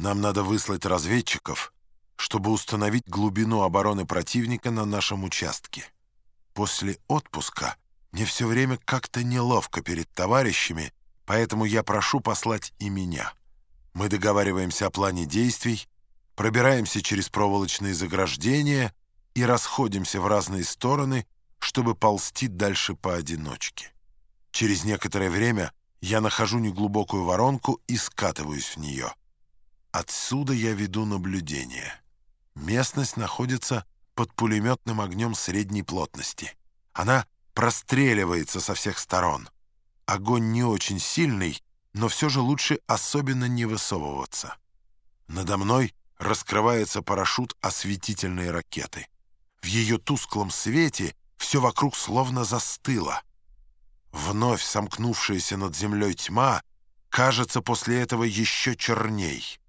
Нам надо выслать разведчиков, чтобы установить глубину обороны противника на нашем участке. После отпуска мне все время как-то неловко перед товарищами, поэтому я прошу послать и меня. Мы договариваемся о плане действий, пробираемся через проволочные заграждения и расходимся в разные стороны, чтобы ползти дальше поодиночке. Через некоторое время я нахожу неглубокую воронку и скатываюсь в нее. Отсюда я веду наблюдение. Местность находится под пулеметным огнем средней плотности. Она простреливается со всех сторон. Огонь не очень сильный, но все же лучше особенно не высовываться. Надо мной раскрывается парашют осветительной ракеты. В ее тусклом свете все вокруг словно застыло. Вновь сомкнувшаяся над землей тьма кажется после этого еще черней.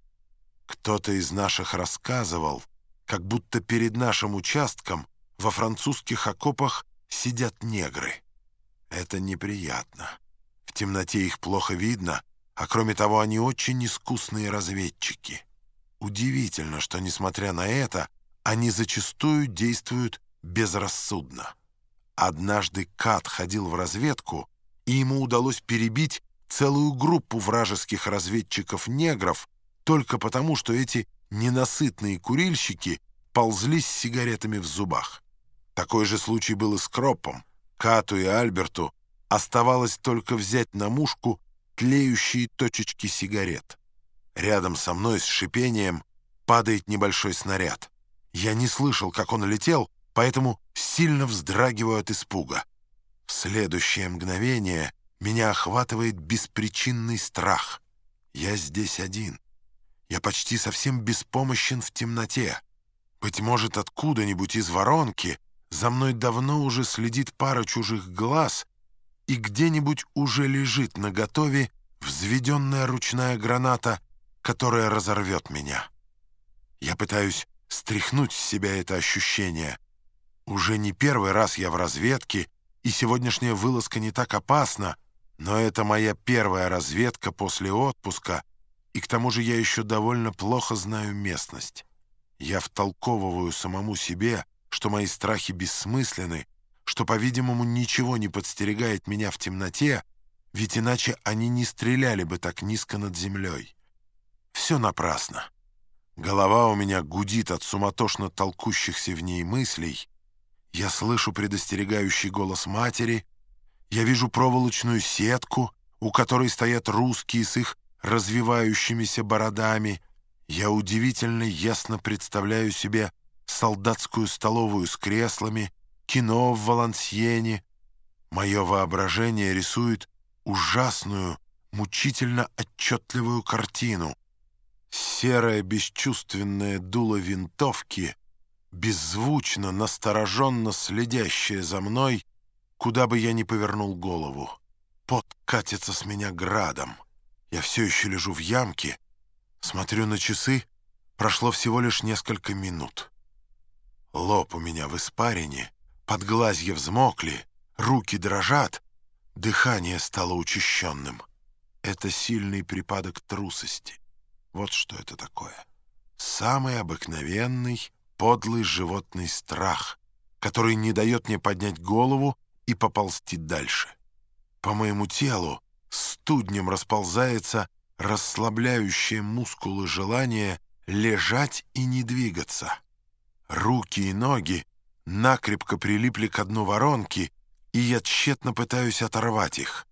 Кто-то из наших рассказывал, как будто перед нашим участком во французских окопах сидят негры. Это неприятно. В темноте их плохо видно, а кроме того, они очень искусные разведчики. Удивительно, что, несмотря на это, они зачастую действуют безрассудно. Однажды Кат ходил в разведку, и ему удалось перебить целую группу вражеских разведчиков-негров только потому, что эти ненасытные курильщики ползли с сигаретами в зубах. Такой же случай был и с Кропом. Кату и Альберту оставалось только взять на мушку тлеющие точечки сигарет. Рядом со мной с шипением падает небольшой снаряд. Я не слышал, как он летел, поэтому сильно вздрагиваю от испуга. В следующее мгновение меня охватывает беспричинный страх. Я здесь один. Я почти совсем беспомощен в темноте. Быть может, откуда-нибудь из воронки за мной давно уже следит пара чужих глаз, и где-нибудь уже лежит наготове взведенная ручная граната, которая разорвет меня. Я пытаюсь стряхнуть с себя это ощущение. Уже не первый раз я в разведке, и сегодняшняя вылазка не так опасна, но это моя первая разведка после отпуска, и к тому же я еще довольно плохо знаю местность. Я втолковываю самому себе, что мои страхи бессмысленны, что, по-видимому, ничего не подстерегает меня в темноте, ведь иначе они не стреляли бы так низко над землей. Все напрасно. Голова у меня гудит от суматошно толкущихся в ней мыслей. Я слышу предостерегающий голос матери. Я вижу проволочную сетку, у которой стоят русские с их развивающимися бородами. Я удивительно ясно представляю себе солдатскую столовую с креслами, кино в Валансьене. Мое воображение рисует ужасную, мучительно отчетливую картину. Серое бесчувственное дуло винтовки, беззвучно, настороженно следящее за мной, куда бы я ни повернул голову. Пот катится с меня градом. Я все еще лежу в ямке, смотрю на часы, прошло всего лишь несколько минут. Лоб у меня в испарине, подглазья взмокли, руки дрожат, дыхание стало учащенным. Это сильный припадок трусости. Вот что это такое. Самый обыкновенный, подлый животный страх, который не дает мне поднять голову и поползти дальше. По моему телу студнем расползается расслабляющее мускулы желание лежать и не двигаться. Руки и ноги накрепко прилипли к дну воронки, и я тщетно пытаюсь оторвать их.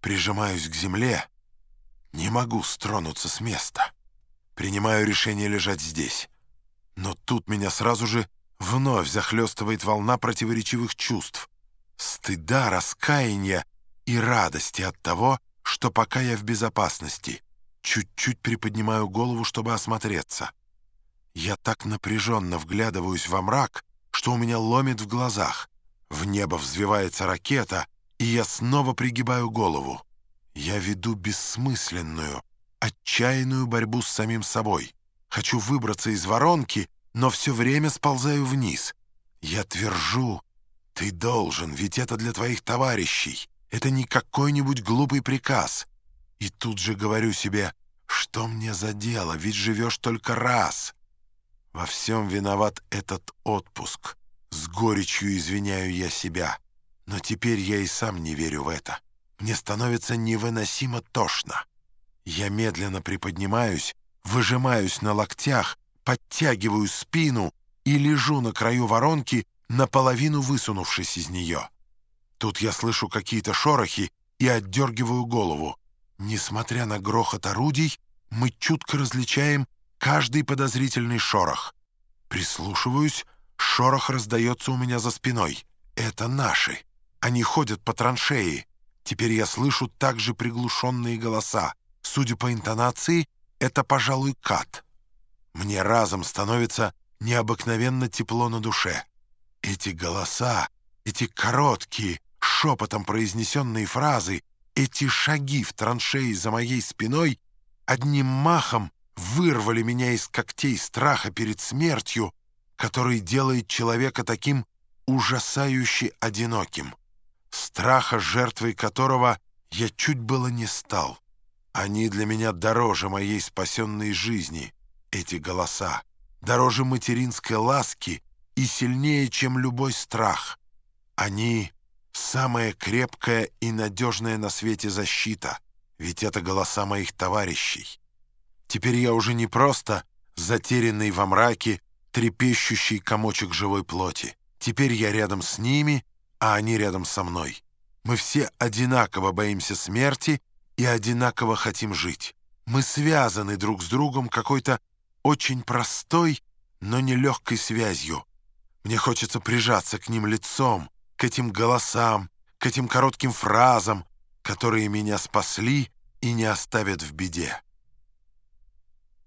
Прижимаюсь к земле, не могу стронуться с места. Принимаю решение лежать здесь. Но тут меня сразу же вновь захлестывает волна противоречивых чувств. Стыда, раскаяния и радости от того, что пока я в безопасности. Чуть-чуть приподнимаю голову, чтобы осмотреться. Я так напряженно вглядываюсь во мрак, что у меня ломит в глазах. В небо взвивается ракета, и я снова пригибаю голову. Я веду бессмысленную, отчаянную борьбу с самим собой. Хочу выбраться из воронки, но все время сползаю вниз. Я твержу, ты должен, ведь это для твоих товарищей. Это не какой-нибудь глупый приказ. И тут же говорю себе, Что мне за дело? Ведь живешь только раз. Во всем виноват этот отпуск. С горечью извиняю я себя. Но теперь я и сам не верю в это. Мне становится невыносимо тошно. Я медленно приподнимаюсь, выжимаюсь на локтях, подтягиваю спину и лежу на краю воронки, наполовину высунувшись из нее. Тут я слышу какие-то шорохи и отдергиваю голову. Несмотря на грохот орудий, мы чутко различаем каждый подозрительный шорох. Прислушиваюсь, шорох раздается у меня за спиной. Это наши. Они ходят по траншеи. Теперь я слышу также приглушенные голоса. Судя по интонации, это, пожалуй, кат. Мне разом становится необыкновенно тепло на душе. Эти голоса, эти короткие, шепотом произнесенные фразы, эти шаги в траншеи за моей спиной одним махом вырвали меня из когтей страха перед смертью, который делает человека таким ужасающе одиноким, страха, жертвой которого я чуть было не стал. Они для меня дороже моей спасенной жизни, эти голоса, дороже материнской ласки и сильнее, чем любой страх. Они — самая крепкая и надежная на свете защита, ведь это голоса моих товарищей. Теперь я уже не просто затерянный во мраке, трепещущий комочек живой плоти. Теперь я рядом с ними, а они рядом со мной. Мы все одинаково боимся смерти и одинаково хотим жить. Мы связаны друг с другом какой-то очень простой, но нелегкой связью. Мне хочется прижаться к ним лицом, к этим голосам, к этим коротким фразам, которые меня спасли и не оставят в беде.